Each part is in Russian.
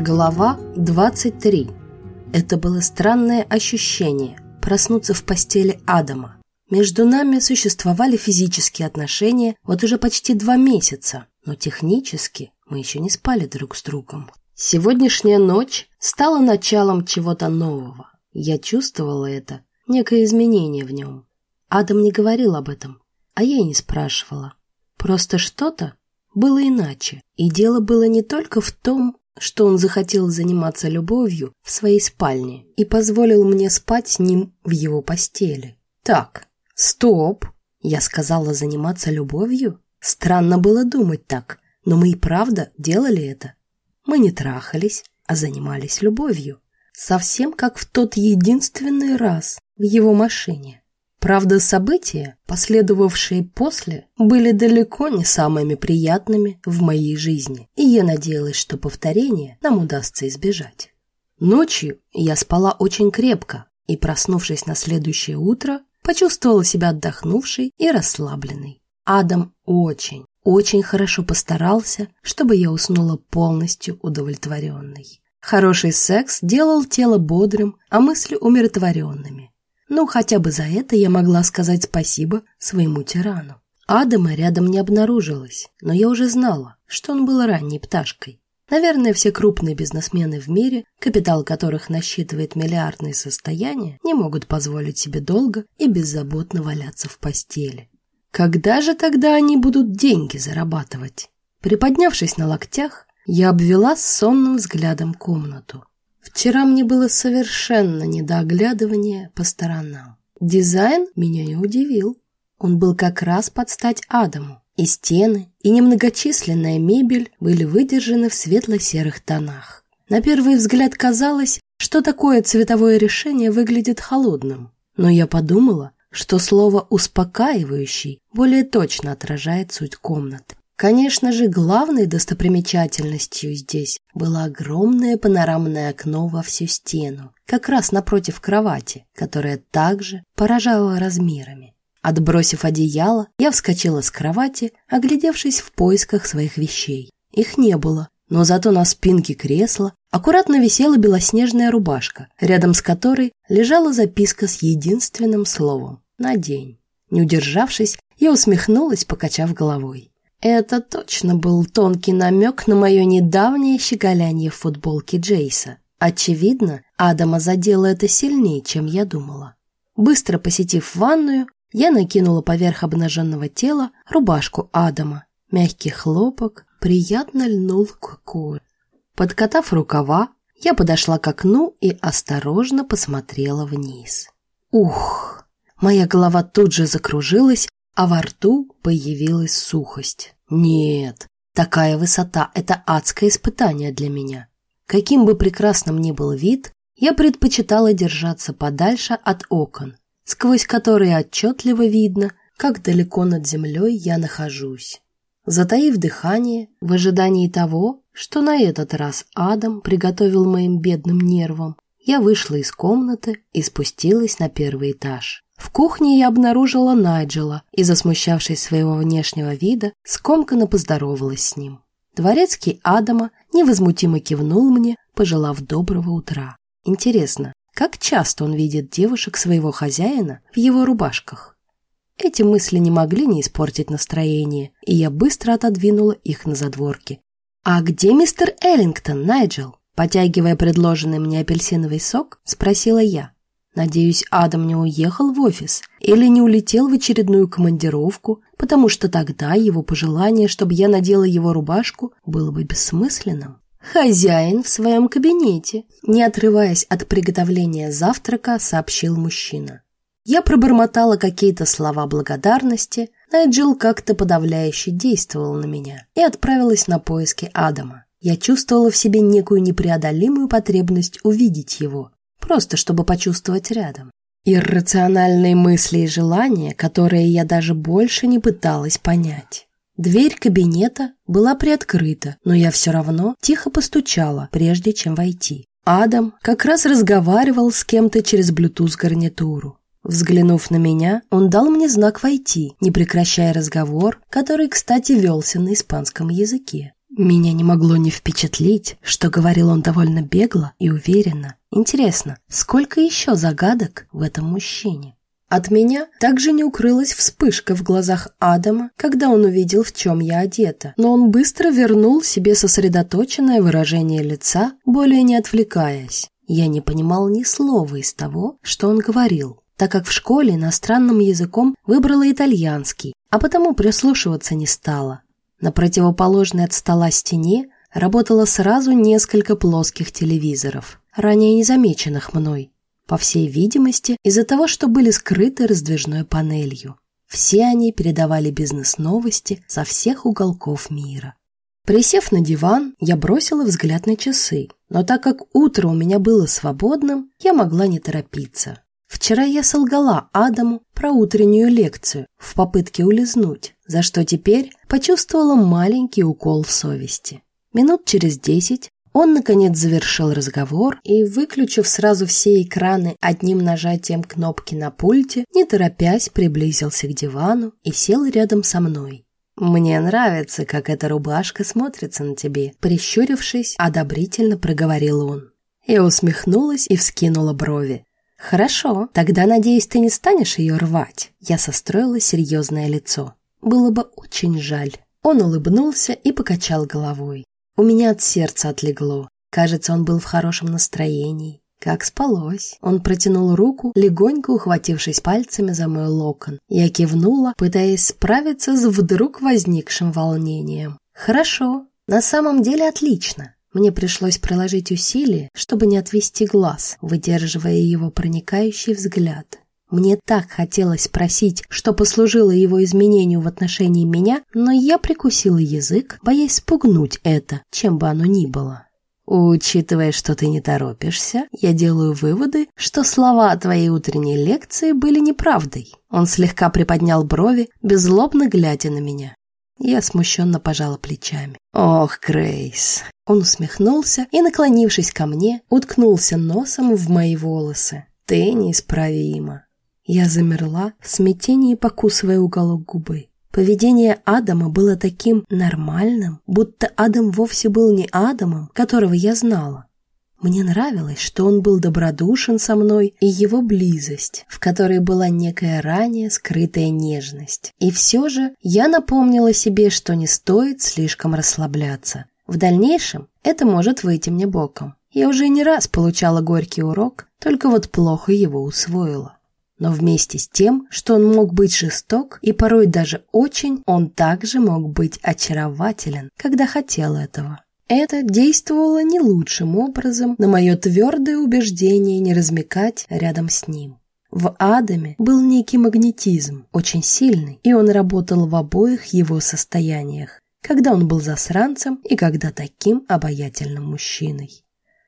Глава 23. Это было странное ощущение – проснуться в постели Адама. Между нами существовали физические отношения вот уже почти два месяца, но технически мы еще не спали друг с другом. Сегодняшняя ночь стала началом чего-то нового. Я чувствовала это, некое изменение в нем. Адам не говорил об этом, а я и не спрашивала. Просто что-то было иначе, и дело было не только в том, что он захотел заниматься любовью в своей спальне и позволил мне спать с ним в его постели. Так, стоп, я сказала заниматься любовью? Странно было думать так, но мы и правда делали это. Мы не трахались, а занимались любовью. Совсем как в тот единственный раз в его машине. Правда, события, последовавшие после, были далеко не самыми приятными в моей жизни, и я надеялась, что повторение нам удастся избежать. Ночью я спала очень крепко и, проснувшись на следующее утро, почувствовала себя отдохнувшей и расслабленной. Адам очень, очень хорошо постарался, чтобы я уснула полностью удовлетворенной. Хороший секс делал тело бодрым, а мысли умиротворенными. Ну, хотя бы за это я могла сказать спасибо своему тирану. Адама рядом не обнаружилось, но я уже знала, что он был ранней пташкой. Наверное, все крупные бизнесмены в мире, капитал которых насчитывает миллиардные состояния, не могут позволить себе долго и беззаботно валяться в постели. Когда же тогда они будут деньги зарабатывать? Приподнявшись на локтях, я обвела сонным взглядом комнату. Вчера мне было совершенно не до оглядывания по сторонам. Дизайн меня не удивил. Он был как раз под стать Адаму. И стены, и немногочисленная мебель были выдержаны в светло-серых тонах. На первый взгляд казалось, что такое цветовое решение выглядит холодным. Но я подумала, что слово «успокаивающий» более точно отражает суть комнаты. Конечно же, главной достопримечательностью здесь было огромное панорамное окно во всю стену, как раз напротив кровати, которая также поражала размерами. Отбросив одеяло, я вскочила с кровати, оглядевшись в поисках своих вещей. Их не было, но зато на спинке кресла аккуратно висела белоснежная рубашка, рядом с которой лежала записка с единственным словом «на день». Не удержавшись, я усмехнулась, покачав головой. Это точно был тонкий намек на мое недавнее щеголяние в футболке Джейса. Очевидно, Адама задело это сильнее, чем я думала. Быстро посетив ванную, я накинула поверх обнаженного тела рубашку Адама. Мягкий хлопок приятно льнул к коже. Подкатав рукава, я подошла к окну и осторожно посмотрела вниз. Ух! Моя голова тут же закружилась, а во рту появилась сухость. Нет, такая высота – это адское испытание для меня. Каким бы прекрасным ни был вид, я предпочитала держаться подальше от окон, сквозь которые отчетливо видно, как далеко над землей я нахожусь. Затаив дыхание, в ожидании того, что на этот раз Адам приготовил моим бедным нервам, я вышла из комнаты и спустилась на первый этаж. В кухне я обнаружила Найджела и, засмущавшись своего внешнего вида, скомканно поздоровалась с ним. Дворецкий Адама невозмутимо кивнул мне, пожелав доброго утра. Интересно, как часто он видит девушек своего хозяина в его рубашках? Эти мысли не могли не испортить настроение, и я быстро отодвинула их на задворки. «А где мистер Эллингтон, Найджел?» Потягивая предложенный мне апельсиновый сок, спросила я. Надеюсь, Адам не уехал в офис или не улетел в очередную командировку, потому что тогда его пожелание, чтобы я надела его рубашку, было бы бессмысленным. «Хозяин в своем кабинете», не отрываясь от приготовления завтрака, сообщил мужчина. Я пробормотала какие-то слова благодарности, Найджел как-то подавляюще действовал на меня и отправилась на поиски Адама. Я чувствовала в себе некую непреодолимую потребность увидеть его, просто чтобы почувствовать рядом. Иррациональные мысли и желания, которые я даже больше не пыталась понять. Дверь кабинета была приоткрыта, но я все равно тихо постучала, прежде чем войти. Адам как раз разговаривал с кем-то через Bluetooth-гарнитуру. Взглянув на меня, он дал мне знак войти, не прекращая разговор, который, кстати, велся на испанском языке. Меня не могло не впечатлить, что говорил он довольно бегло и уверенно. Интересно, сколько еще загадок в этом мужчине? От меня также не укрылась вспышка в глазах Адама, когда он увидел, в чем я одета, но он быстро вернул себе сосредоточенное выражение лица, более не отвлекаясь. Я не понимал ни слова из того, что он говорил, так как в школе иностранным языком выбрала итальянский, а потому прислушиваться не стала. На противоположной от стола стене работало сразу несколько плоских телевизоров, ранее незамеченных мной, по всей видимости, из-за того, что были скрыты раздвижной панелью. Все они передавали бизнес-новости со всех уголков мира. Присев на диван, я бросила взгляд на часы, но так как утро у меня было свободным, я могла не торопиться. Вчера я солгала Адаму про утреннюю лекцию в попытке улизнуть, за что теперь почувствовала маленький укол в совести. Минут через десять он, наконец, завершил разговор и, выключив сразу все экраны одним нажатием кнопки на пульте, не торопясь, приблизился к дивану и сел рядом со мной. «Мне нравится, как эта рубашка смотрится на тебе», прищурившись, одобрительно проговорил он. Я усмехнулась и вскинула брови. «Хорошо, тогда, надеюсь, ты не станешь ее рвать?» Я состроила серьезное лицо. Было бы очень жаль. Он улыбнулся и покачал головой. У меня от сердца отлегло. Кажется, он был в хорошем настроении. Как спалось. Он протянул руку, легонько ухватившись пальцами за мой локон. Я кивнула, пытаясь справиться с вдруг возникшим волнением. Хорошо. На самом деле отлично. Мне пришлось приложить усилия, чтобы не отвести глаз, выдерживая его проникающий взгляд. Мне так хотелось спросить, что послужило его изменению в отношении меня, но я прикусила язык, боясь спугнуть это, чем бы оно ни было. Учитывая, что ты не торопишься, я делаю выводы, что слова твоей утренней лекции были неправдой. Он слегка приподнял брови, беззлобно глядя на меня. Я смущенно пожала плечами. «Ох, Крейс!» Он усмехнулся и, наклонившись ко мне, уткнулся носом в мои волосы. «Ты неисправима. Я замерла, в смятении покусывая уголок губы. Поведение Адама было таким нормальным, будто Адам вовсе был не Адамом, которого я знала. Мне нравилось, что он был добродушен со мной, и его близость, в которой была некая ранее скрытая нежность. И все же я напомнила себе, что не стоит слишком расслабляться. В дальнейшем это может выйти мне боком. Я уже не раз получала горький урок, только вот плохо его усвоила. Но вместе с тем, что он мог быть жесток и порой даже очень, он также мог быть очарователен, когда хотел этого. Это действовало не лучшим образом на мое твердое убеждение не размекать рядом с ним. В Адаме был некий магнетизм, очень сильный, и он работал в обоих его состояниях, когда он был засранцем и когда таким обаятельным мужчиной.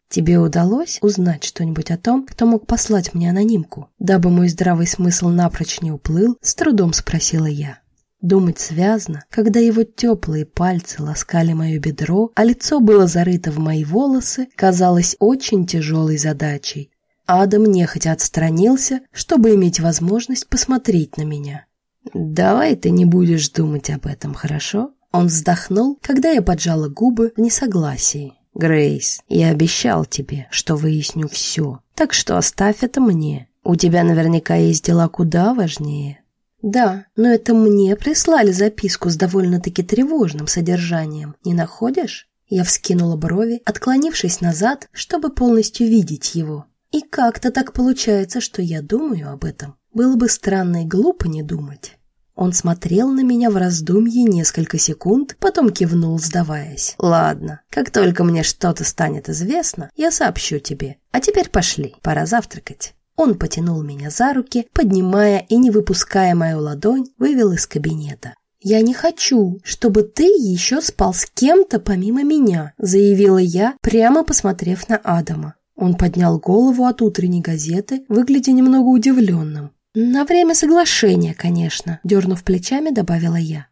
Тебе удалось узнать что-нибудь о том, кто мог послать мне анонимку? Дабы мой здравый смысл напрочь не уплыл, с трудом спросила я. Думать связно, когда его теплые пальцы ласкали мое бедро, а лицо было зарыто в мои волосы, казалось очень тяжелой задачей. Адам нехотя отстранился, чтобы иметь возможность посмотреть на меня. «Давай ты не будешь думать об этом, хорошо?» Он вздохнул, когда я поджала губы в несогласии. Грейс, я обещал тебе, что выясню все, так что оставь это мне. У тебя наверняка есть дела куда важнее. Да, но это мне прислали записку с довольно-таки тревожным содержанием. Не находишь? Я вскинула брови, отклонившись назад, чтобы полностью видеть его. И как-то так получается, что я думаю об этом. Было бы странно и глупо не думать. Он смотрел на меня в раздумье несколько секунд, потом кивнул, сдаваясь. «Ладно, как только мне что-то станет известно, я сообщу тебе. А теперь пошли, пора завтракать». Он потянул меня за руки, поднимая и не выпуская мою ладонь, вывел из кабинета. «Я не хочу, чтобы ты еще спал с кем-то помимо меня», заявила я, прямо посмотрев на Адама. Он поднял голову от утренней газеты, выглядя немного удивленным. «На время соглашения, конечно», — дернув плечами, добавила я.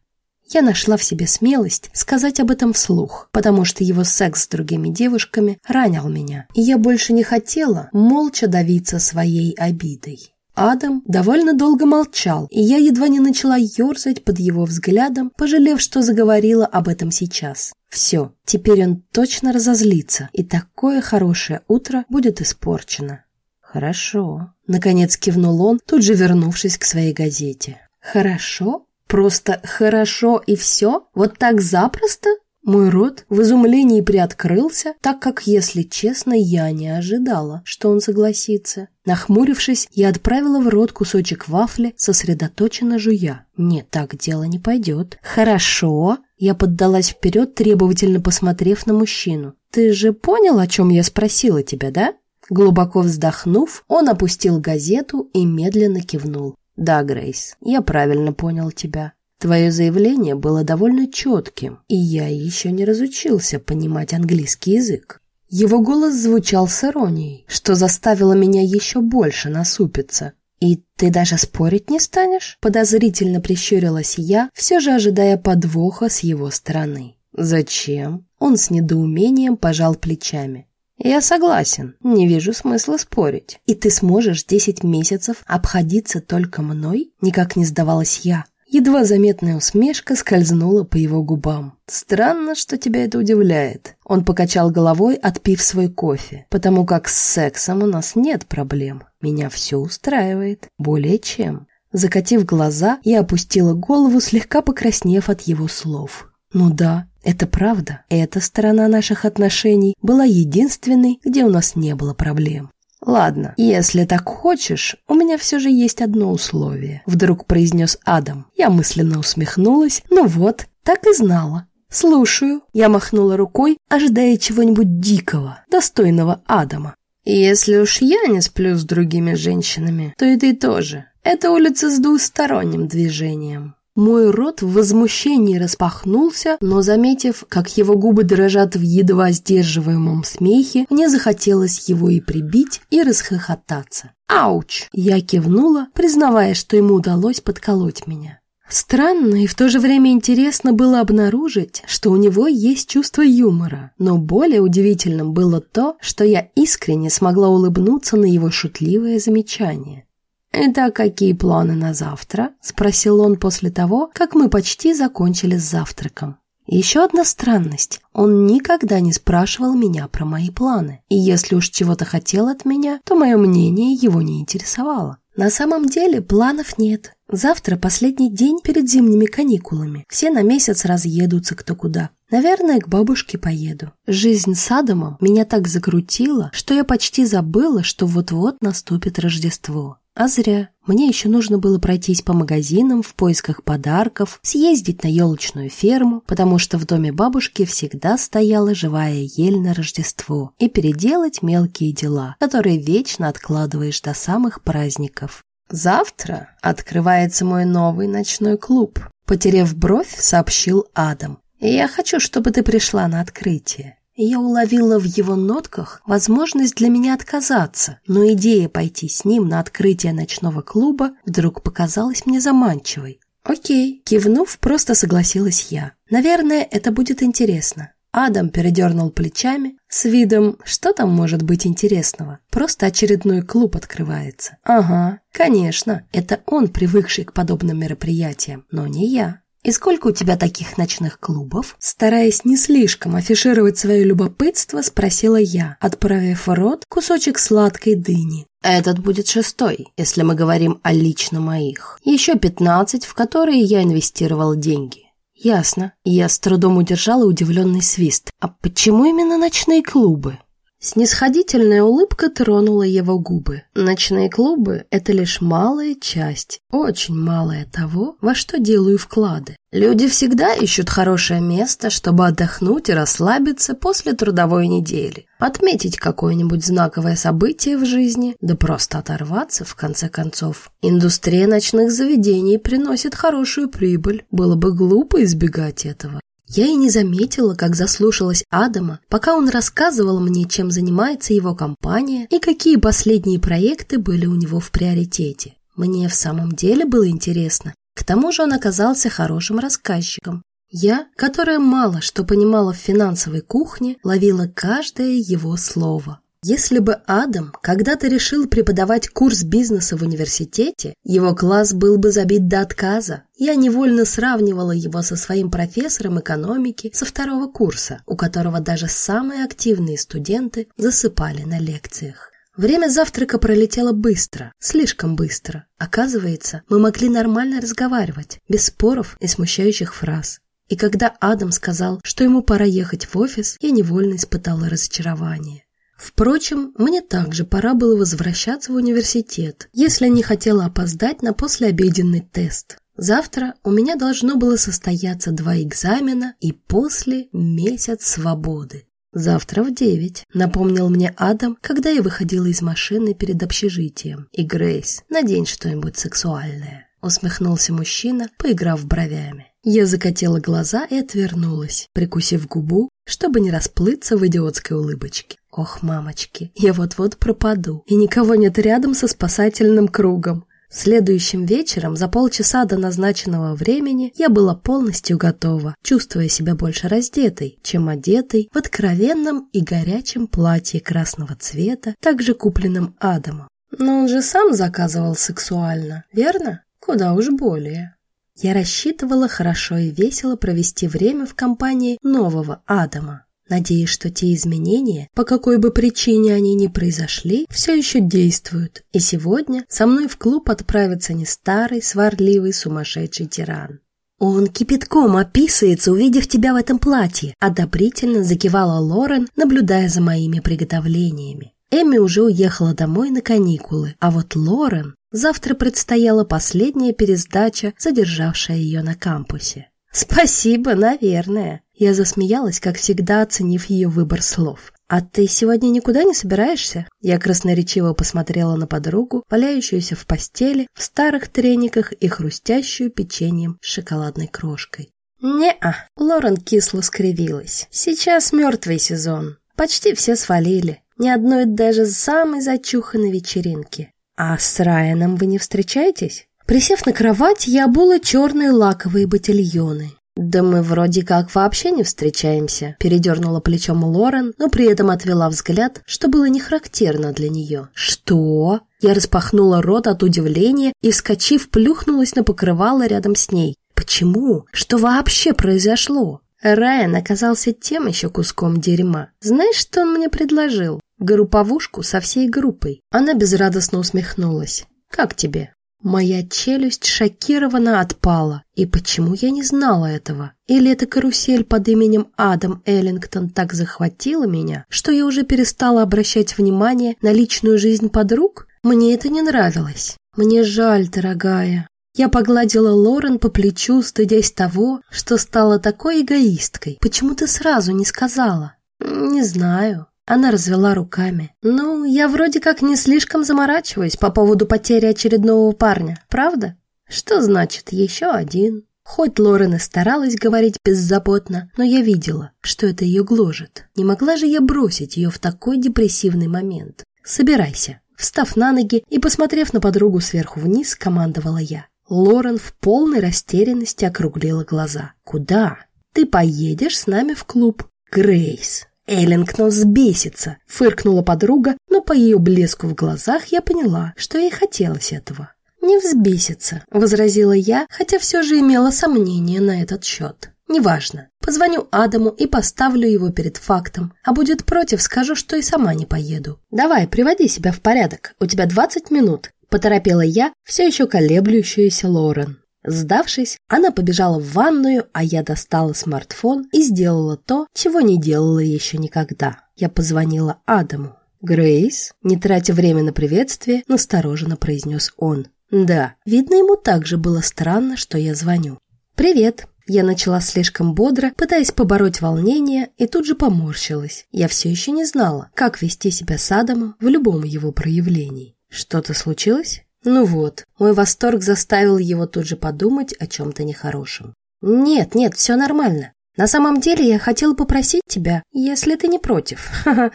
Я нашла в себе смелость сказать об этом вслух, потому что его секс с другими девушками ранил меня, и я больше не хотела молча давиться своей обидой. Адам довольно долго молчал, и я едва не начала ерзать под его взглядом, пожалев, что заговорила об этом сейчас. Все, теперь он точно разозлится, и такое хорошее утро будет испорчено. Хорошо. Наконец кивнул он, тут же вернувшись к своей газете. Хорошо? Просто хорошо и все? Вот так запросто? Мой рот в изумлении приоткрылся, так как, если честно, я не ожидала, что он согласится. Нахмурившись, я отправила в рот кусочек вафли, сосредоточенно жуя. Нет, так дело не пойдет. Хорошо. Я поддалась вперед, требовательно посмотрев на мужчину. Ты же понял, о чем я спросила тебя, да? Глубоко вздохнув, он опустил газету и медленно кивнул. «Да, Грейс, я правильно понял тебя. Твое заявление было довольно четким, и я еще не разучился понимать английский язык. Его голос звучал с иронией, что заставило меня еще больше насупиться. «И ты даже спорить не станешь?» Подозрительно прищурилась я, все же ожидая подвоха с его стороны. «Зачем?» Он с недоумением пожал плечами. «Я согласен, не вижу смысла спорить. И ты сможешь десять месяцев обходиться только мной?» Никак не сдавалась я. Едва заметная усмешка скользнула по его губам. «Странно, что тебя это удивляет». Он покачал головой, отпив свой кофе. «Потому как с сексом у нас нет проблем. Меня все устраивает. Более чем». Закатив глаза, я опустила голову, слегка покраснев от его слов. «Ну да, это правда. Эта сторона наших отношений была единственной, где у нас не было проблем. «Ладно, если так хочешь, у меня все же есть одно условие», — вдруг произнес Адам. Я мысленно усмехнулась. «Ну вот, так и знала». «Слушаю», — я махнула рукой, ожидая чего-нибудь дикого, достойного Адама. «Если уж я не сплю с другими женщинами, то и ты тоже. Это улица с двусторонним движением. Мой рот в возмущении распахнулся, но, заметив, как его губы дрожат в едва сдерживаемом смехе, мне захотелось его и прибить, и расхохотаться. «Ауч!» Я кивнула, признавая, что ему удалось подколоть меня. Странно и в то же время интересно было обнаружить, что у него есть чувство юмора, но более удивительным было то, что я искренне смогла улыбнуться на его шутливое замечание. «Это какие планы на завтра?» – спросил он после того, как мы почти закончили с завтраком. Еще одна странность. Он никогда не спрашивал меня про мои планы. И если уж чего-то хотел от меня, то мое мнение его не интересовало. На самом деле планов нет. Завтра последний день перед зимними каникулами. Все на месяц разъедутся кто куда. Наверное, к бабушке поеду. Жизнь с Адамом меня так закрутила, что я почти забыла, что вот-вот наступит Рождество. А зря. Мне еще нужно было пройтись по магазинам в поисках подарков, съездить на елочную ферму, потому что в доме бабушки всегда стояла живая ель на Рождество, и переделать мелкие дела, которые вечно откладываешь до самых праздников. «Завтра открывается мой новый ночной клуб», — потеряв бровь, сообщил Адам. «И я хочу, чтобы ты пришла на открытие я уловила в его нотках возможность для меня отказаться, но идея пойти с ним на открытие ночного клуба вдруг показалась мне заманчивой. Окей, кивнув, просто согласилась я. Наверное, это будет интересно. Адам передернул плечами с видом, что там может быть интересного. Просто очередной клуб открывается. Ага, конечно, это он, привыкший к подобным мероприятиям, но не я. «И сколько у тебя таких ночных клубов?» Стараясь не слишком афишировать свое любопытство, спросила я, отправив в рот кусочек сладкой дыни. Этот будет шестой, если мы говорим о лично моих. Еще пятнадцать, в которые я инвестировал деньги. Ясно. Я с трудом удержала удивленный свист. А почему именно ночные клубы? Снисходительная улыбка тронула его губы. Ночные клубы – это лишь малая часть, очень малая того, во что делаю вклады. Люди всегда ищут хорошее место, чтобы отдохнуть и расслабиться после трудовой недели, отметить какое-нибудь знаковое событие в жизни, да просто оторваться в конце концов. Индустрия ночных заведений приносит хорошую прибыль, было бы глупо избегать этого. Я и не заметила, как заслушалась Адама, пока он рассказывал мне, чем занимается его компания и какие последние проекты были у него в приоритете. Мне в самом деле было интересно. К тому же он оказался хорошим рассказчиком. Я, которая мало что понимала в финансовой кухне, ловила каждое его слово. Если бы Адам когда-то решил преподавать курс бизнеса в университете, его класс был бы забит до отказа. Я невольно сравнивала его со своим профессором экономики со второго курса, у которого даже самые активные студенты засыпали на лекциях. Время завтрака пролетело быстро, слишком быстро. Оказывается, мы могли нормально разговаривать, без споров и смущающих фраз. И когда Адам сказал, что ему пора ехать в офис, я невольно испытала разочарование. Впрочем, мне также пора было возвращаться в университет, если не хотела опоздать на послеобеденный тест. Завтра у меня должно было состояться два экзамена и после месяц свободы. Завтра в девять, напомнил мне Адам, когда я выходила из машины перед общежитием. И Грейс, надень что-нибудь сексуальное. Усмехнулся мужчина, поиграв бровями. Я закатила глаза и отвернулась, прикусив губу, чтобы не расплыться в идиотской улыбочке. Ох, мамочки, я вот-вот пропаду, и никого нет рядом со спасательным кругом. Следующим вечером, за полчаса до назначенного времени, я была полностью готова, чувствуя себя больше раздетой, чем одетой в откровенном и горячем платье красного цвета, также купленном Адамом. Но он же сам заказывал сексуально, верно? Куда уж более. Я рассчитывала хорошо и весело провести время в компании нового Адама. Надеюсь, что те изменения, по какой бы причине они ни произошли, все еще действуют, и сегодня со мной в клуб отправится не старый, сварливый, сумасшедший тиран. «Он кипятком описывается, увидев тебя в этом платье», одобрительно закивала Лорен, наблюдая за моими приготовлениями. Эми уже уехала домой на каникулы, а вот Лорен завтра предстояла последняя пересдача, задержавшая ее на кампусе. «Спасибо, наверное», я засмеялась, как всегда, оценив ее выбор слов. «А ты сегодня никуда не собираешься?» Я красноречиво посмотрела на подругу, валяющуюся в постели, в старых трениках и хрустящую печеньем с шоколадной крошкой. «Не-а», Лорен кисло скривилась. «Сейчас мертвый сезон. Почти все свалили. Ни одной даже самой зачуханной вечеринки. А с Райаном вы не встречаетесь?» Присев на кровать, я обула черные лаковые ботильоны. «Да мы вроде как вообще не встречаемся», – передернула плечом Лорен, но при этом отвела взгляд, что было не характерно для нее. «Что?» Я распахнула рот от удивления и, вскочив, плюхнулась на покрывало рядом с ней. «Почему? Что вообще произошло?» Райан оказался тем еще куском дерьма. Знаешь, что он мне предложил? Групповушку со всей группой. Она безрадостно усмехнулась. «Как тебе?» Моя челюсть шокированно отпала. И почему я не знала этого? Или эта карусель под именем Адам Эллингтон так захватила меня, что я уже перестала обращать внимание на личную жизнь подруг? Мне это не нравилось. Мне жаль, дорогая. Я погладила Лорен по плечу, стыдясь того, что стала такой эгоисткой. Почему ты сразу не сказала? Не знаю. Она развела руками. «Ну, я вроде как не слишком заморачиваюсь по поводу потери очередного парня, правда? Что значит еще один?» Хоть Лорен и старалась говорить беззаботно, но я видела, что это ее гложет. Не могла же я бросить ее в такой депрессивный момент. «Собирайся». Встав на ноги и посмотрев на подругу сверху вниз, командовала я. Лорен в полной растерянности округлила глаза. «Куда?» «Ты поедешь с нами в клуб». «Грейс, Эллингтон взбесится, фыркнула подруга, но по ее блеску в глазах я поняла, что ей хотелось этого. «Не взбесится», — возразила я, хотя все же имела сомнения на этот счет. «Неважно. Позвоню Адаму и поставлю его перед фактом, а будет против, скажу, что и сама не поеду. Давай, приводи себя в порядок, у тебя двадцать минут», — поторопила я все еще колеблющуюся Лорен. Сдавшись, она побежала в ванную, а я достала смартфон и сделала то, чего не делала еще никогда. Я позвонила Адаму. «Грейс?» Не тратя время на приветствие, настороженно произнес он. «Да, видно, ему также было странно, что я звоню». «Привет!» Я начала слишком бодро, пытаясь побороть волнение, и тут же поморщилась. Я все еще не знала, как вести себя с Адамом в любом его проявлении. «Что-то случилось?» Ну вот, мой восторг заставил его тут же подумать о чем-то нехорошем. «Нет, нет, все нормально. На самом деле я хотела попросить тебя, если ты не против.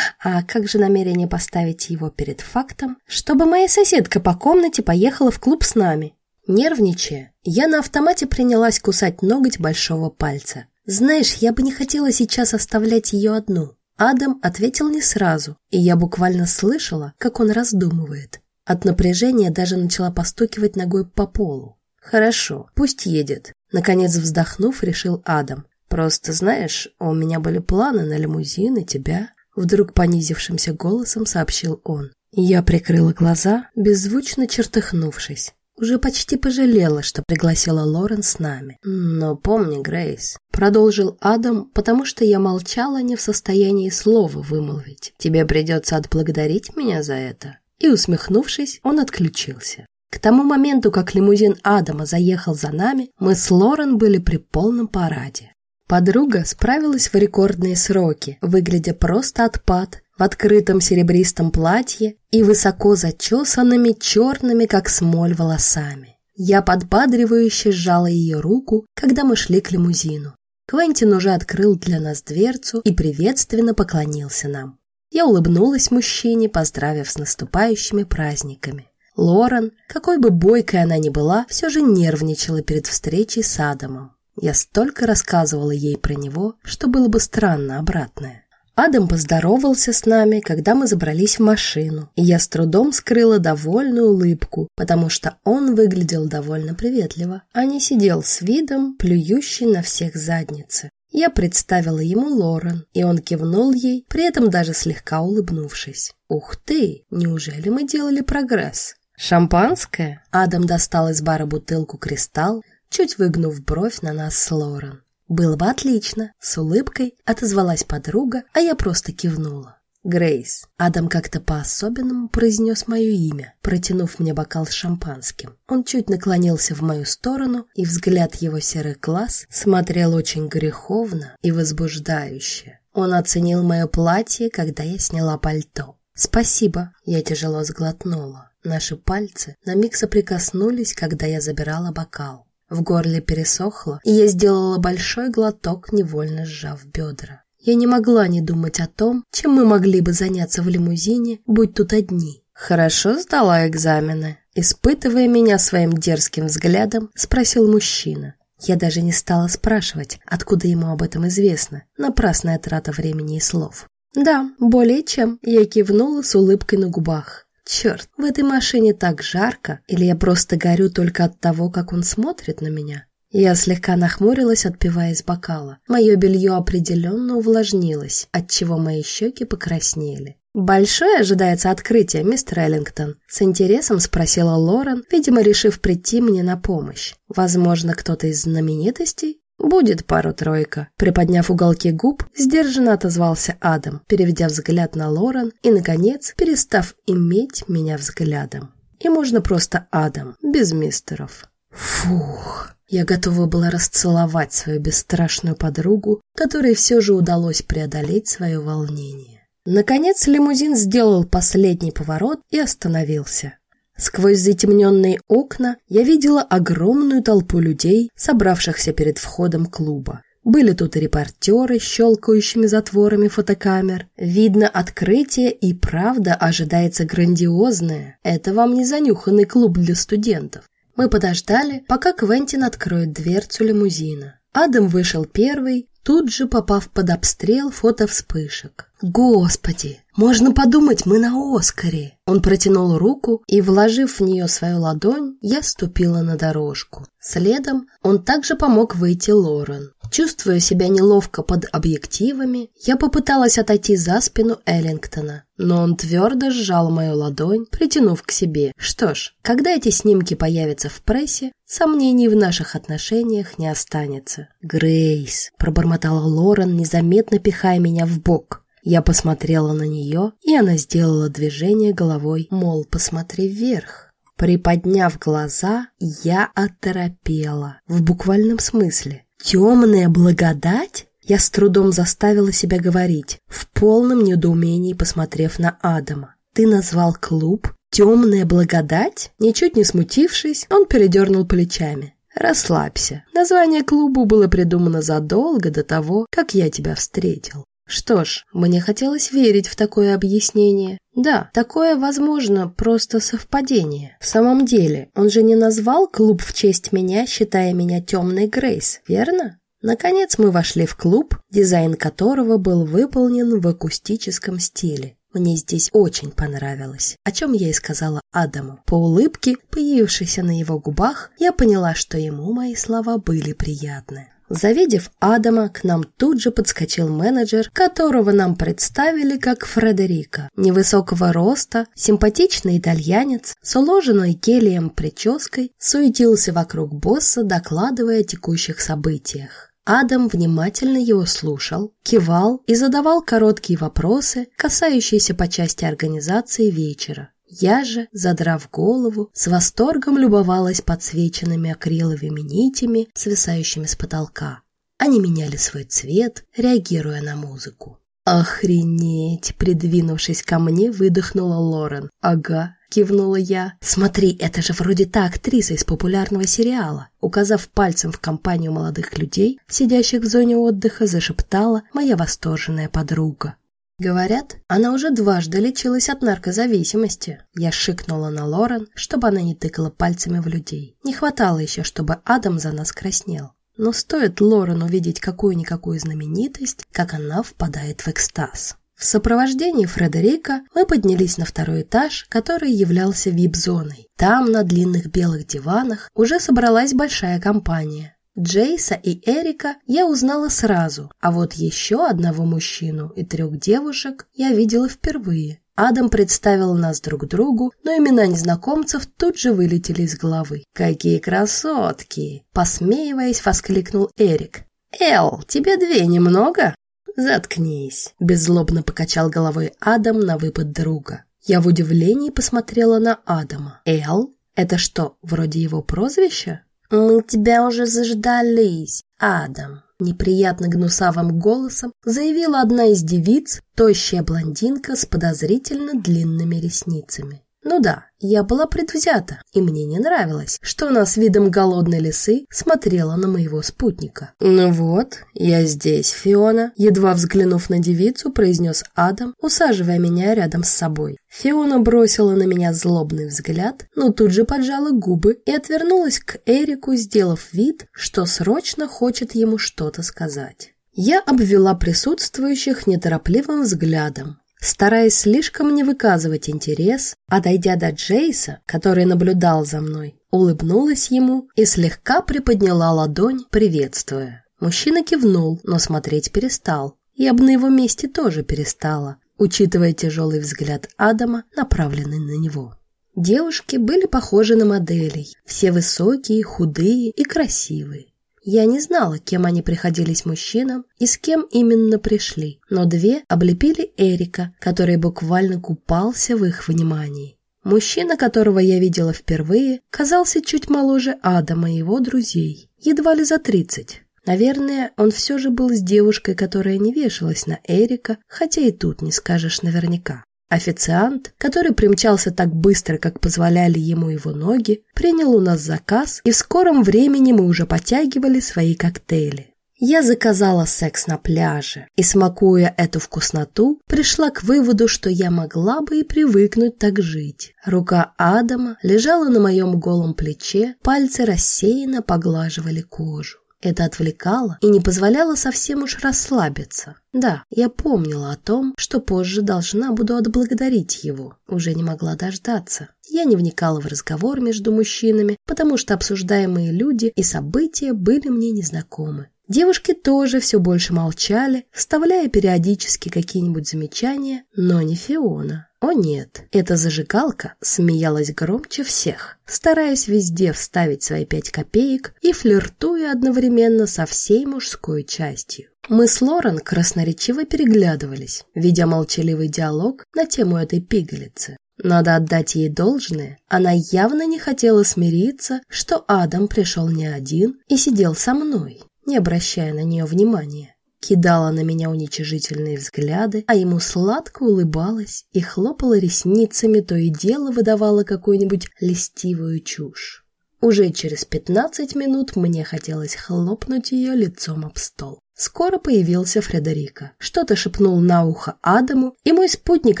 А как же намерение поставить его перед фактом, чтобы моя соседка по комнате поехала в клуб с нами?» Нервничая, я на автомате принялась кусать ноготь большого пальца. Знаешь, я бы не хотела сейчас оставлять ее одну. Адам ответил не сразу, и я буквально слышала, как он раздумывает. От напряжения даже начала постукивать ногой по полу. «Хорошо, пусть едет», — наконец вздохнув, решил Адам. «Просто, знаешь, у меня были планы на лимузин и тебя», — вдруг понизившимся голосом сообщил он. Я прикрыла глаза, беззвучно чертыхнувшись. Уже почти пожалела, что пригласила Лорен с нами. Но помни, Грейс, продолжил Адам, потому что я молчала, не в состоянии слова вымолвить. Тебе придется отблагодарить меня за это. И, усмехнувшись, он отключился. К тому моменту, как лимузин Адама заехал за нами, мы с Лорен были при полном параде. Подруга справилась в рекордные сроки, выглядя просто отпад, в открытом серебристом платье и высоко зачесанными черными, как смоль, волосами. Я подбадривающе сжала ее руку, когда мы шли к лимузину. Квентин уже открыл для нас дверцу и приветственно поклонился нам. Я улыбнулась мужчине, поздравив с наступающими праздниками. Лорен, какой бы бойкой она ни была, все же нервничала перед встречей с Адамом. Я столько рассказывала ей про него, что было бы странно обратное. Адам поздоровался с нами, когда мы забрались в машину, и я с трудом скрыла довольную улыбку, потому что он выглядел довольно приветливо, а не сидел с видом, плюющий на всех задницы. Я представила ему Лорен, и он кивнул ей, при этом даже слегка улыбнувшись. «Ух ты! Неужели мы делали прогресс?» «Шампанское?» Адам достал из бара бутылку «Кристалл», чуть выгнув бровь на нас с Лорен. «Было бы отлично», — с улыбкой отозвалась подруга, а я просто кивнула. Грейс. Адам как-то по-особенному произнес мое имя, протянув мне бокал с шампанским. Он чуть наклонился в мою сторону, и взгляд его серых глаз смотрел очень греховно и возбуждающе. Он оценил мое платье, когда я сняла пальто. «Спасибо», — я тяжело сглотнула. Наши пальцы на миг соприкоснулись, когда я забирала бокал. В горле пересохло, и я сделала большой глоток, невольно сжав бедра. Я не могла не думать о том, чем мы могли бы заняться в лимузине, будь тут одни. Хорошо сдала экзамены. Испытывая меня своим дерзким взглядом, спросил мужчина. Я даже не стала спрашивать, откуда ему об этом известно. Напрасная трата времени и слов. Да, более чем. Я кивнула с улыбкой на губах. Черт, в этой машине так жарко, или я просто горю только от того, как он смотрит на меня? Я слегка нахмурилась, отпивая из бокала. Мое белье определенно увлажнилось, отчего мои щеки покраснели. «Большое ожидается открытие, мистер Эллингтон?» С интересом спросила Лорен, видимо, решив прийти мне на помощь. «Возможно, кто-то из знаменитостей?» «Будет пару-тройка». Приподняв уголки губ, сдержанно отозвался Адам, переведя взгляд на Лорен и, наконец, перестав иметь меня взглядом. И можно просто Адам, без мистеров. Фух. Я готова была расцеловать свою бесстрашную подругу, которой все же удалось преодолеть свое волнение. Наконец лимузин сделал последний поворот и остановился. Сквозь затемненные окна я видела огромную толпу людей, собравшихся перед входом клуба. Были тут и репортеры, щелкающими затворами фотокамер. Видно, открытие и правда ожидается грандиозное. Это вам не занюханный клуб для студентов. Мы подождали, пока Квентин откроет дверцу лимузина. Адам вышел первый, тут же попав под обстрел фотовспышек. Господи, можно подумать, мы на Оскаре. Он протянул руку, и, вложив в нее свою ладонь, я ступила на дорожку. Следом он также помог выйти Лорен. Чувствуя себя неловко под объективами, я попыталась отойти за спину Эллингтона, но он твердо сжал мою ладонь, притянув к себе. Что ж, когда эти снимки появятся в прессе, сомнений в наших отношениях не останется. «Грейс», — пробормотала Лорен, незаметно пихая меня в бок. Я посмотрела на нее, и она сделала движение головой, мол, посмотри вверх. Приподняв глаза, я оторопела. В буквальном смысле. «Темная благодать?» Я с трудом заставила себя говорить, в полном недоумении посмотрев на Адама. «Ты назвал клуб «Темная благодать»?» Ничуть не смутившись, он передернул плечами. «Расслабься. Название клубу было придумано задолго до того, как я тебя встретил. Что ж, мне хотелось верить в такое объяснение. Да, такое, возможно, просто совпадение. В самом деле, он же не назвал клуб в честь меня, считая меня темной Грейс, верно? Наконец мы вошли в клуб, дизайн которого был выполнен в акустическом стиле. Мне здесь очень понравилось, о чем я и сказала Адаму. По улыбке, появившейся на его губах, я поняла, что ему мои слова были приятны. Завидев Адама, к нам тут же подскочил менеджер, которого нам представили как Фредерика. Невысокого роста, симпатичный итальянец с уложенной гелием прической суетился вокруг босса, докладывая о текущих событиях. Адам внимательно его слушал, кивал и задавал короткие вопросы, касающиеся по части организации вечера. Я же, задрав голову, с восторгом любовалась подсвеченными акриловыми нитями, свисающими с потолка. Они меняли свой цвет, реагируя на музыку. «Охренеть!» — придвинувшись ко мне, выдохнула Лорен. «Ага, кивнула я. «Смотри, это же вроде та актриса из популярного сериала». Указав пальцем в компанию молодых людей, сидящих в зоне отдыха, зашептала моя восторженная подруга. Говорят, она уже дважды лечилась от наркозависимости. Я шикнула на Лорен, чтобы она не тыкала пальцами в людей. Не хватало еще, чтобы Адам за нас краснел. Но стоит Лорен увидеть какую-никакую знаменитость, как она впадает в экстаз. В сопровождении Фредерика мы поднялись на второй этаж, который являлся вип-зоной. Там, на длинных белых диванах, уже собралась большая компания. Джейса и Эрика я узнала сразу, а вот еще одного мужчину и трех девушек я видела впервые. Адам представил нас друг другу, но имена незнакомцев тут же вылетели из головы. «Какие красотки!» Посмеиваясь, воскликнул Эрик. «Эл, тебе две немного?» «Заткнись!» – беззлобно покачал головой Адам на выпад друга. Я в удивлении посмотрела на Адама. «Эл? Это что, вроде его прозвища?» «Мы тебя уже заждались, Адам!» Неприятно гнусавым голосом заявила одна из девиц, тощая блондинка с подозрительно длинными ресницами. Ну да, я была предвзята, и мне не нравилось, что она с видом голодной лисы смотрела на моего спутника. «Ну вот, я здесь, Фиона», едва взглянув на девицу, произнес Адам, усаживая меня рядом с собой. Фиона бросила на меня злобный взгляд, но тут же поджала губы и отвернулась к Эрику, сделав вид, что срочно хочет ему что-то сказать. Я обвела присутствующих неторопливым взглядом, Стараясь слишком не выказывать интерес, а дойдя до Джейса, который наблюдал за мной, улыбнулась ему и слегка приподняла ладонь, приветствуя. Мужчина кивнул, но смотреть перестал. Я бы на его месте тоже перестала, учитывая тяжелый взгляд Адама, направленный на него. Девушки были похожи на моделей, все высокие, худые и красивые. Я не знала, кем они приходились мужчинам и с кем именно пришли, но две облепили Эрика, который буквально купался в их внимании. Мужчина, которого я видела впервые, казался чуть моложе Адама и его друзей, едва ли за тридцать. Наверное, он все же был с девушкой, которая не вешалась на Эрика, хотя и тут не скажешь наверняка. Официант, который примчался так быстро, как позволяли ему его ноги, принял у нас заказ, и в скором времени мы уже потягивали свои коктейли. Я заказала секс на пляже и, смакуя эту вкусноту, пришла к выводу, что я могла бы и привыкнуть так жить. Рука Адама лежала на моем голом плече, пальцы рассеянно поглаживали кожу. Это отвлекало и не позволяло совсем уж расслабиться. Да, я помнила о том, что позже должна буду отблагодарить его. Уже не могла дождаться. Я не вникала в разговор между мужчинами, потому что обсуждаемые люди и события были мне незнакомы. Девушки тоже все больше молчали, вставляя периодически какие-нибудь замечания, но не Фиона. О нет, эта зажигалка смеялась громче всех, стараясь везде вставить свои пять копеек и флиртуя одновременно со всей мужской частью. Мы с Лорен красноречиво переглядывались, видя молчаливый диалог на тему этой пигалицы. Надо отдать ей должное, она явно не хотела смириться, что Адам пришел не один и сидел со мной, не обращая на нее внимания кидала на меня уничижительные взгляды, а ему сладко улыбалась и хлопала ресницами, то и дело выдавала какую-нибудь льстивую чушь. Уже через пятнадцать минут мне хотелось хлопнуть ее лицом об стол. Скоро появился Фредерика. Что-то шепнул на ухо Адаму, и мой спутник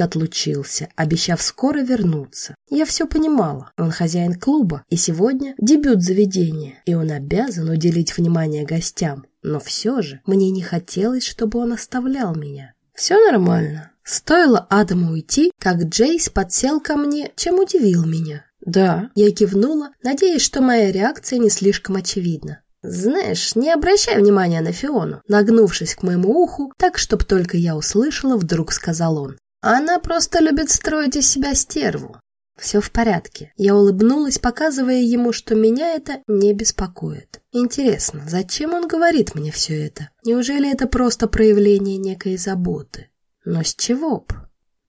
отлучился, обещав скоро вернуться. Я все понимала. Он хозяин клуба, и сегодня дебют заведения, и он обязан уделить внимание гостям. но все же мне не хотелось, чтобы он оставлял меня. Все нормально. Стоило Адаму уйти, как Джейс подсел ко мне, чем удивил меня. Да, я кивнула, надеясь, что моя реакция не слишком очевидна. «Знаешь, не обращай внимания на Фиону», нагнувшись к моему уху, так, чтоб только я услышала, вдруг сказал он. «Она просто любит строить из себя стерву. Все в порядке. Я улыбнулась, показывая ему, что меня это не беспокоит. Интересно, зачем он говорит мне все это? Неужели это просто проявление некой заботы? Но с чего б?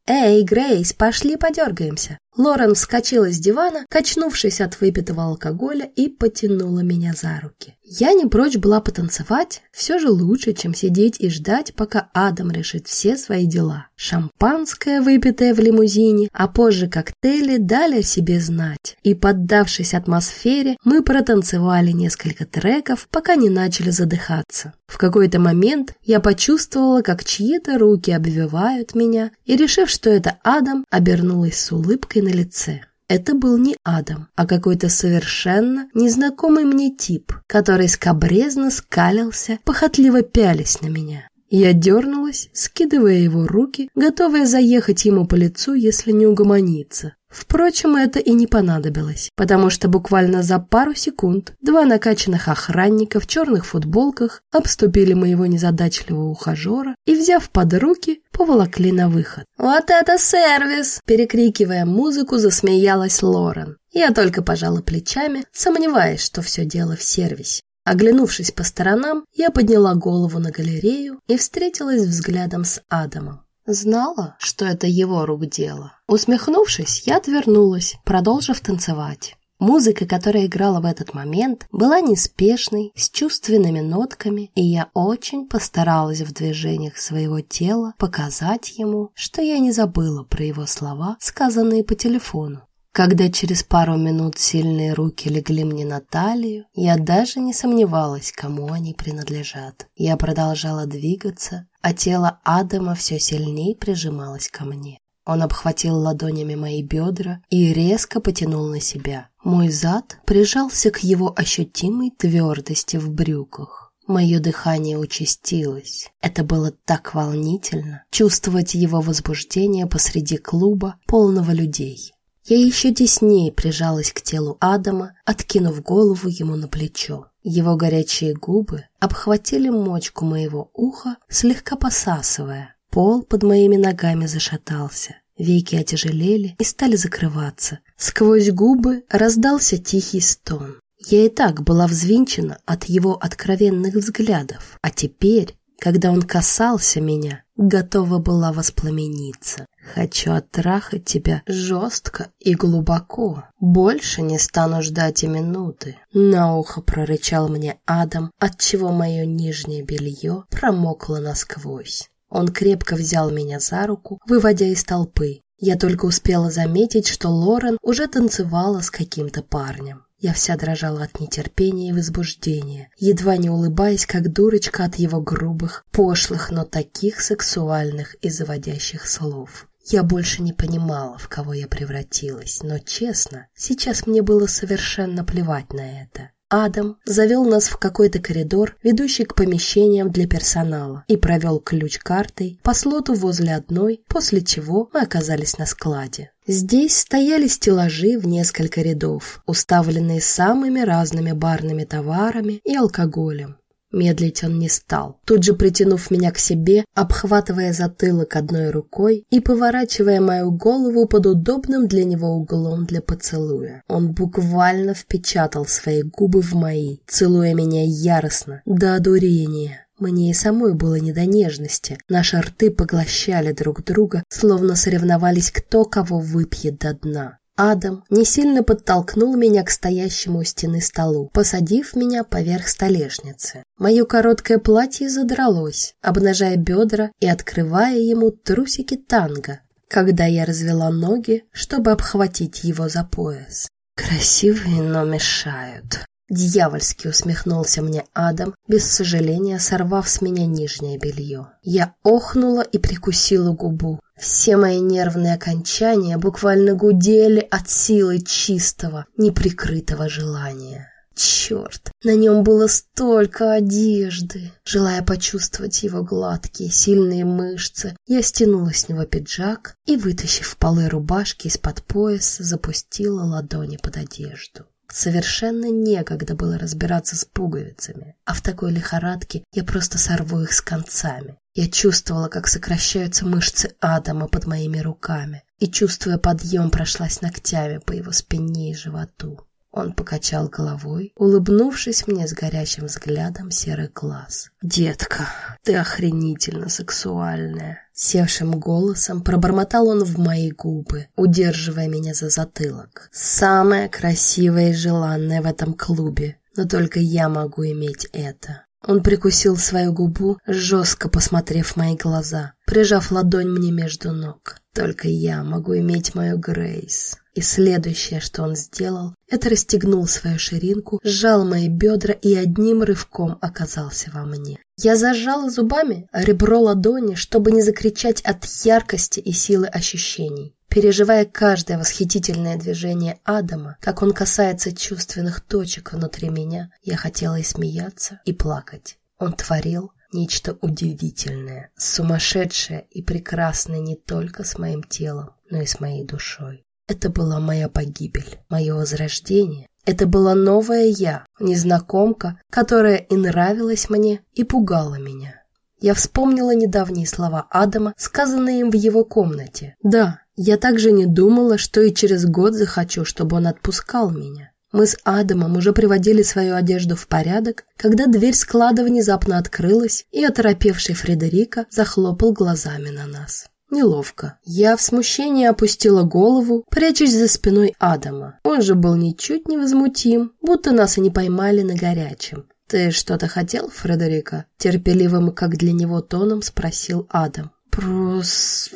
«Эй, Грейс, пошли подергаемся!» Лорен вскочила с дивана, качнувшись от выпитого алкоголя, и потянула меня за руки. Я не прочь была потанцевать, все же лучше, чем сидеть и ждать, пока Адам решит все свои дела. Шампанское, выпитое в лимузине, а позже коктейли дали о себе знать. И, поддавшись атмосфере, мы протанцевали несколько треков, пока не начали задыхаться. В какой-то момент я почувствовала, как чьи-то руки обвивают меня, и, решив, что это Адам, обернулась с улыбкой на лице. Это был не Адам, а какой-то совершенно незнакомый мне тип, который скобрезно скалился, похотливо пялись на меня. Я дернулась, скидывая его руки, готовая заехать ему по лицу, если не угомонится. Впрочем, это и не понадобилось, потому что буквально за пару секунд два накачанных охранника в черных футболках обступили моего незадачливого ухажера и, взяв под руки, поволокли на выход. «Вот это сервис!» Перекрикивая музыку, засмеялась Лорен. Я только пожала плечами, сомневаясь, что все дело в сервисе. Оглянувшись по сторонам, я подняла голову на галерею и встретилась взглядом с Адамом. Знала, что это его рук дело. Усмехнувшись, я отвернулась, продолжив танцевать. Музыка, которая играла в этот момент, была неспешной, с чувственными нотками, и я очень постаралась в движениях своего тела показать ему, что я не забыла про его слова, сказанные по телефону. Когда через пару минут сильные руки легли мне на талию, я даже не сомневалась, кому они принадлежат. Я продолжала двигаться, а тело Адама все сильнее прижималось ко мне. Он обхватил ладонями мои бедра и резко потянул на себя. Мой зад прижался к его ощутимой твердости в брюках. Мое дыхание участилось. Это было так волнительно чувствовать его возбуждение посреди клуба, полного людей. Я еще теснее прижалась к телу Адама, откинув голову ему на плечо. Его горячие губы обхватили мочку моего уха, слегка посасывая. Пол под моими ногами зашатался. Веки отяжелели и стали закрываться. Сквозь губы раздался тихий стон. Я и так была взвинчена от его откровенных взглядов, а теперь, когда он касался меня, готова была воспламениться. Хочу оттрахать тебя жестко и глубоко. Больше не стану ждать и минуты. На ухо прорычал мне Адам, отчего мое нижнее белье промокло насквозь. Он крепко взял меня за руку, выводя из толпы. Я только успела заметить, что Лорен уже танцевала с каким-то парнем. Я вся дрожала от нетерпения и возбуждения, едва не улыбаясь, как дурочка от его грубых, пошлых, но таких сексуальных и заводящих слов. Я больше не понимала, в кого я превратилась, но, честно, сейчас мне было совершенно плевать на это. Адам завел нас в какой-то коридор, ведущий к помещениям для персонала, и провел ключ картой по слоту возле одной, после чего мы оказались на складе. Здесь стояли стеллажи в несколько рядов, уставленные самыми разными барными товарами и алкоголем. Медлить он не стал, тут же притянув меня к себе, обхватывая затылок одной рукой и поворачивая мою голову под удобным для него углом для поцелуя. Он буквально впечатал свои губы в мои, целуя меня яростно, до одурения. Мне и самой было не до нежности. Наши рты поглощали друг друга, словно соревновались, кто кого выпьет до дна. Адам не сильно подтолкнул меня к стоящему у стены столу, посадив меня поверх столешницы. Мое короткое платье задралось, обнажая бедра и открывая ему трусики танго, когда я развела ноги, чтобы обхватить его за пояс. Красивые, но мешают. Дьявольски усмехнулся мне Адам, без сожаления сорвав с меня нижнее белье. Я охнула и прикусила губу. Все мои нервные окончания буквально гудели от силы чистого, неприкрытого желания. Черт, на нем было столько одежды. Желая почувствовать его гладкие, сильные мышцы, я стянула с него пиджак и, вытащив полы рубашки из-под пояса, запустила ладони под одежду. Совершенно некогда было разбираться с пуговицами, а в такой лихорадке я просто сорву их с концами. Я чувствовала, как сокращаются мышцы Адама под моими руками, и, чувствуя подъем, прошлась ногтями по его спине и животу. Он покачал головой, улыбнувшись мне с горящим взглядом серых глаз. «Детка, ты охренительно сексуальная!» Севшим голосом пробормотал он в мои губы, удерживая меня за затылок. «Самое красивое и желанное в этом клубе, но только я могу иметь это». Он прикусил свою губу, жестко посмотрев в мои глаза, прижав ладонь мне между ног. Только я могу иметь мою Грейс. И следующее, что он сделал, это расстегнул свою ширинку, сжал мои бедра и одним рывком оказался во мне. Я зажала зубами ребро ладони, чтобы не закричать от яркости и силы ощущений переживая каждое восхитительное движение Адама, как он касается чувственных точек внутри меня, я хотела и смеяться, и плакать. Он творил нечто удивительное, сумасшедшее и прекрасное не только с моим телом, но и с моей душой. Это была моя погибель, мое возрождение. Это была новая я, незнакомка, которая и нравилась мне, и пугала меня. Я вспомнила недавние слова Адама, сказанные им в его комнате. Да, я также не думала, что и через год захочу, чтобы он отпускал меня. Мы с Адамом уже приводили свою одежду в порядок, когда дверь склада внезапно открылась, и оторопевший Фредерика захлопал глазами на нас. Неловко. Я в смущении опустила голову, прячась за спиной Адама. Он же был ничуть не возмутим, будто нас и не поймали на горячем. «Ты что-то хотел, Фредерика?» Терпеливым, как для него тоном, спросил Адам.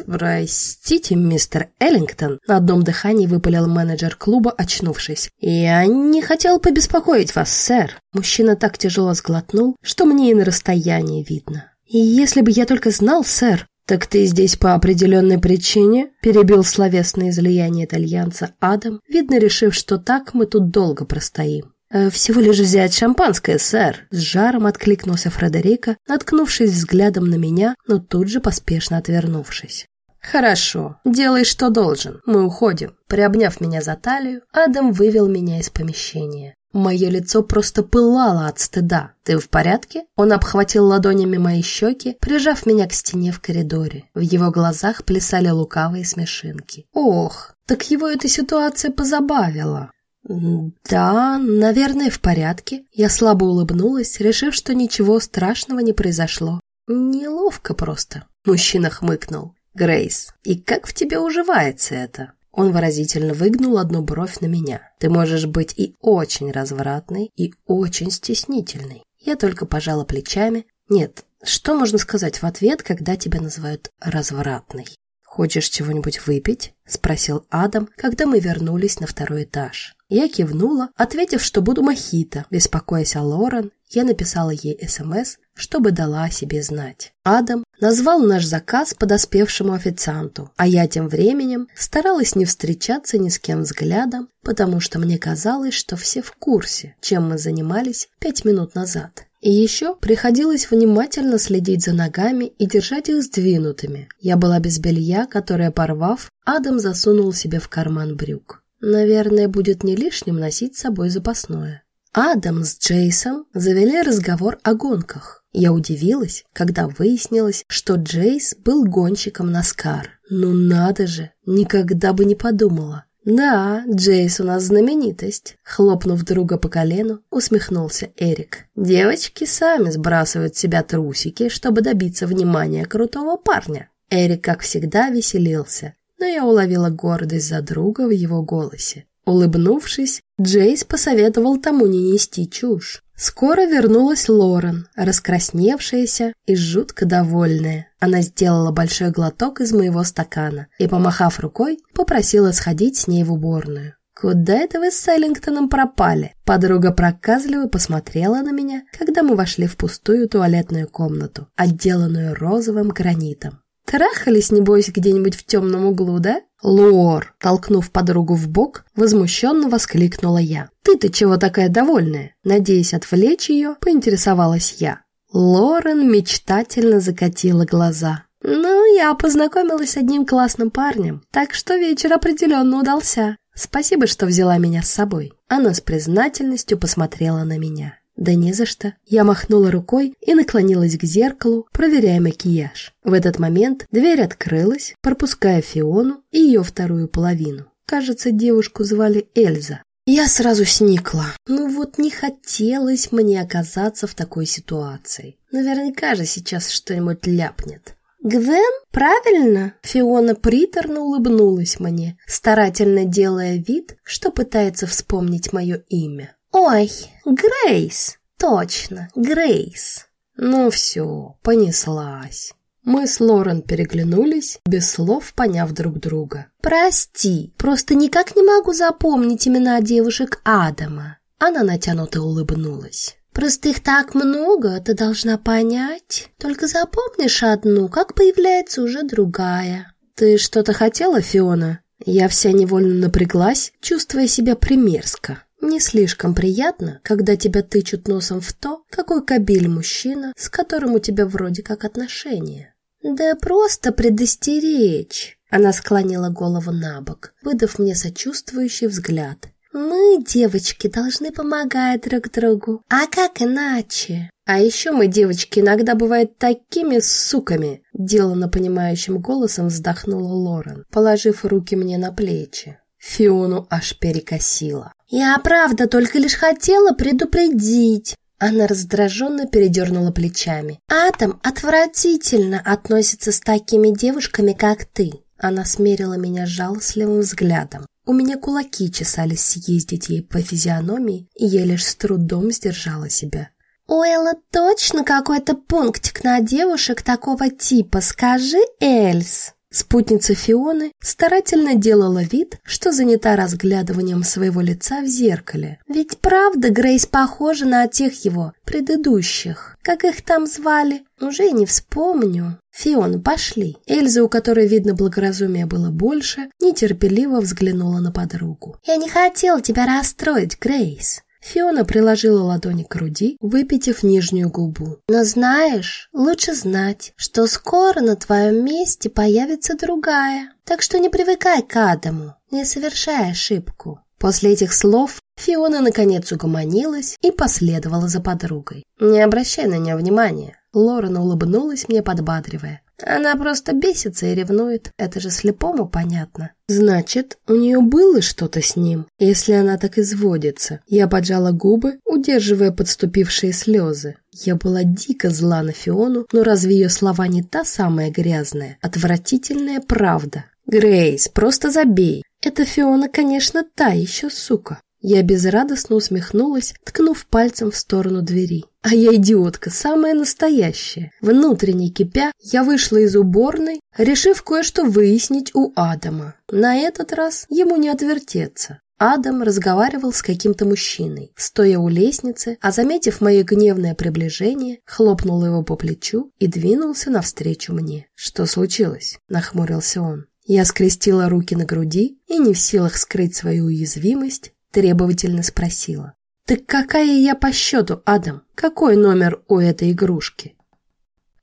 «Простите, мистер Эллингтон», — на одном дыхании выпалил менеджер клуба, очнувшись. «Я не хотел побеспокоить вас, сэр». Мужчина так тяжело сглотнул, что мне и на расстоянии видно. «И если бы я только знал, сэр...» «Так ты здесь по определенной причине?» — перебил словесное излияние итальянца Адам, видно, решив, что так мы тут долго простоим. «Э, «Всего лишь взять шампанское, сэр!» С жаром откликнулся Фредерика, наткнувшись взглядом на меня, но тут же поспешно отвернувшись. «Хорошо, делай, что должен, мы уходим». Приобняв меня за талию, Адам вывел меня из помещения. Мое лицо просто пылало от стыда. «Ты в порядке?» Он обхватил ладонями мои щеки, прижав меня к стене в коридоре. В его глазах плясали лукавые смешинки. «Ох, так его эта ситуация позабавила. «Да, наверное, в порядке». Я слабо улыбнулась, решив, что ничего страшного не произошло. «Неловко просто». Мужчина хмыкнул. «Грейс, и как в тебе уживается это?» Он выразительно выгнул одну бровь на меня. «Ты можешь быть и очень развратной, и очень стеснительной». Я только пожала плечами. «Нет, что можно сказать в ответ, когда тебя называют развратной?» «Хочешь чего-нибудь выпить?» – спросил Адам, когда мы вернулись на второй этаж. Я кивнула, ответив, что буду мохито. Беспокоясь о Лорен, я написала ей СМС, чтобы дала о себе знать. Адам назвал наш заказ подоспевшему официанту, а я тем временем старалась не встречаться ни с кем взглядом, потому что мне казалось, что все в курсе, чем мы занимались пять минут назад. И еще приходилось внимательно следить за ногами и держать их сдвинутыми. Я была без белья, которое, порвав, Адам засунул себе в карман брюк. Наверное, будет не лишним носить с собой запасное. Адам с Джейсом завели разговор о гонках. Я удивилась, когда выяснилось, что Джейс был гонщиком Наскар. Ну надо же, никогда бы не подумала. «Да, Джейс у нас знаменитость», — хлопнув друга по колену, усмехнулся Эрик. «Девочки сами сбрасывают с себя трусики, чтобы добиться внимания крутого парня». Эрик, как всегда, веселился, но я уловила гордость за друга в его голосе. Улыбнувшись, Джейс посоветовал тому не нести чушь. Скоро вернулась Лорен, раскрасневшаяся и жутко довольная. Она сделала большой глоток из моего стакана и, помахав рукой, попросила сходить с ней в уборную. «Куда это вы с Селлингтоном пропали?» Подруга проказливо посмотрела на меня, когда мы вошли в пустую туалетную комнату, отделанную розовым гранитом. Трахались, небось, где-нибудь в темном углу, да? Лор, толкнув подругу в бок, возмущенно воскликнула я. Ты-то чего такая довольная? Надеясь отвлечь ее, поинтересовалась я. Лорен мечтательно закатила глаза. «Ну, я познакомилась с одним классным парнем, так что вечер определенно удался. Спасибо, что взяла меня с собой». Она с признательностью посмотрела на меня. «Да не за что». Я махнула рукой и наклонилась к зеркалу, проверяя макияж. В этот момент дверь открылась, пропуская Фиону и ее вторую половину. Кажется, девушку звали Эльза. Я сразу сникла. Ну вот не хотелось мне оказаться в такой ситуации. Наверняка же сейчас что-нибудь ляпнет. «Гвен? Правильно?» Фиона приторно улыбнулась мне, старательно делая вид, что пытается вспомнить мое имя. «Ой, Грейс! Точно, Грейс!» Ну все, понеслась. Мы с Лорен переглянулись, без слов поняв друг друга. «Прости, просто никак не могу запомнить имена девушек Адама». Она натянуто улыбнулась. «Просто их так много, ты должна понять. Только запомнишь одну, как появляется уже другая». «Ты что-то хотела, Фиона?» Я вся невольно напряглась, чувствуя себя примерзко. Не слишком приятно, когда тебя тычут носом в то, какой кабель мужчина, с которым у тебя вроде как отношения. Да просто предостеречь. Она склонила голову на бок, выдав мне сочувствующий взгляд. Мы, девочки, должны помогать друг другу. А как иначе? А еще мы, девочки, иногда бывают такими суками, делано понимающим голосом вздохнула Лорен, положив руки мне на плечи. Фиону аж перекосила. «Я правда только лишь хотела предупредить». Она раздраженно передернула плечами. «Атом отвратительно относится с такими девушками, как ты». Она смерила меня жалостливым взглядом. У меня кулаки чесались съездить ей по физиономии, и я лишь с трудом сдержала себя. «У Элла точно какой-то пунктик на девушек такого типа, скажи, Эльс!» Спутница Фионы старательно делала вид, что занята разглядыванием своего лица в зеркале. Ведь правда Грейс похожа на тех его предыдущих. Как их там звали? Уже не вспомню. Фиона, пошли. Эльза, у которой, видно, благоразумия было больше, нетерпеливо взглянула на подругу. «Я не хотела тебя расстроить, Грейс. Фиона приложила ладони к груди, выпитив нижнюю губу. «Но знаешь, лучше знать, что скоро на твоем месте появится другая. Так что не привыкай к Адаму, не совершай ошибку». После этих слов Фиона наконец угомонилась и последовала за подругой. «Не обращай на нее внимания». Лорен улыбнулась мне, подбадривая. Она просто бесится и ревнует, это же слепому понятно. Значит, у нее было что-то с ним, если она так изводится. Я поджала губы, удерживая подступившие слезы. Я была дико зла на Фиону, но разве ее слова не та самая грязная, отвратительная правда? Грейс, просто забей. Эта Фиона, конечно, та еще сука. Я безрадостно усмехнулась, ткнув пальцем в сторону двери. А я идиотка, самая настоящая. Внутренне кипя, я вышла из уборной, решив кое-что выяснить у Адама. На этот раз ему не отвертеться. Адам разговаривал с каким-то мужчиной, стоя у лестницы, а заметив мое гневное приближение, хлопнул его по плечу и двинулся навстречу мне. «Что случилось?» – нахмурился он. Я скрестила руки на груди и, не в силах скрыть свою уязвимость, требовательно спросила. «Так какая я по счету, Адам? Какой номер у этой игрушки?»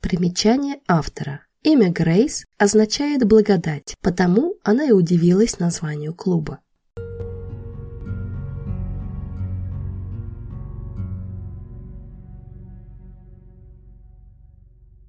Примечание автора. Имя Грейс означает «благодать», потому она и удивилась названию клуба.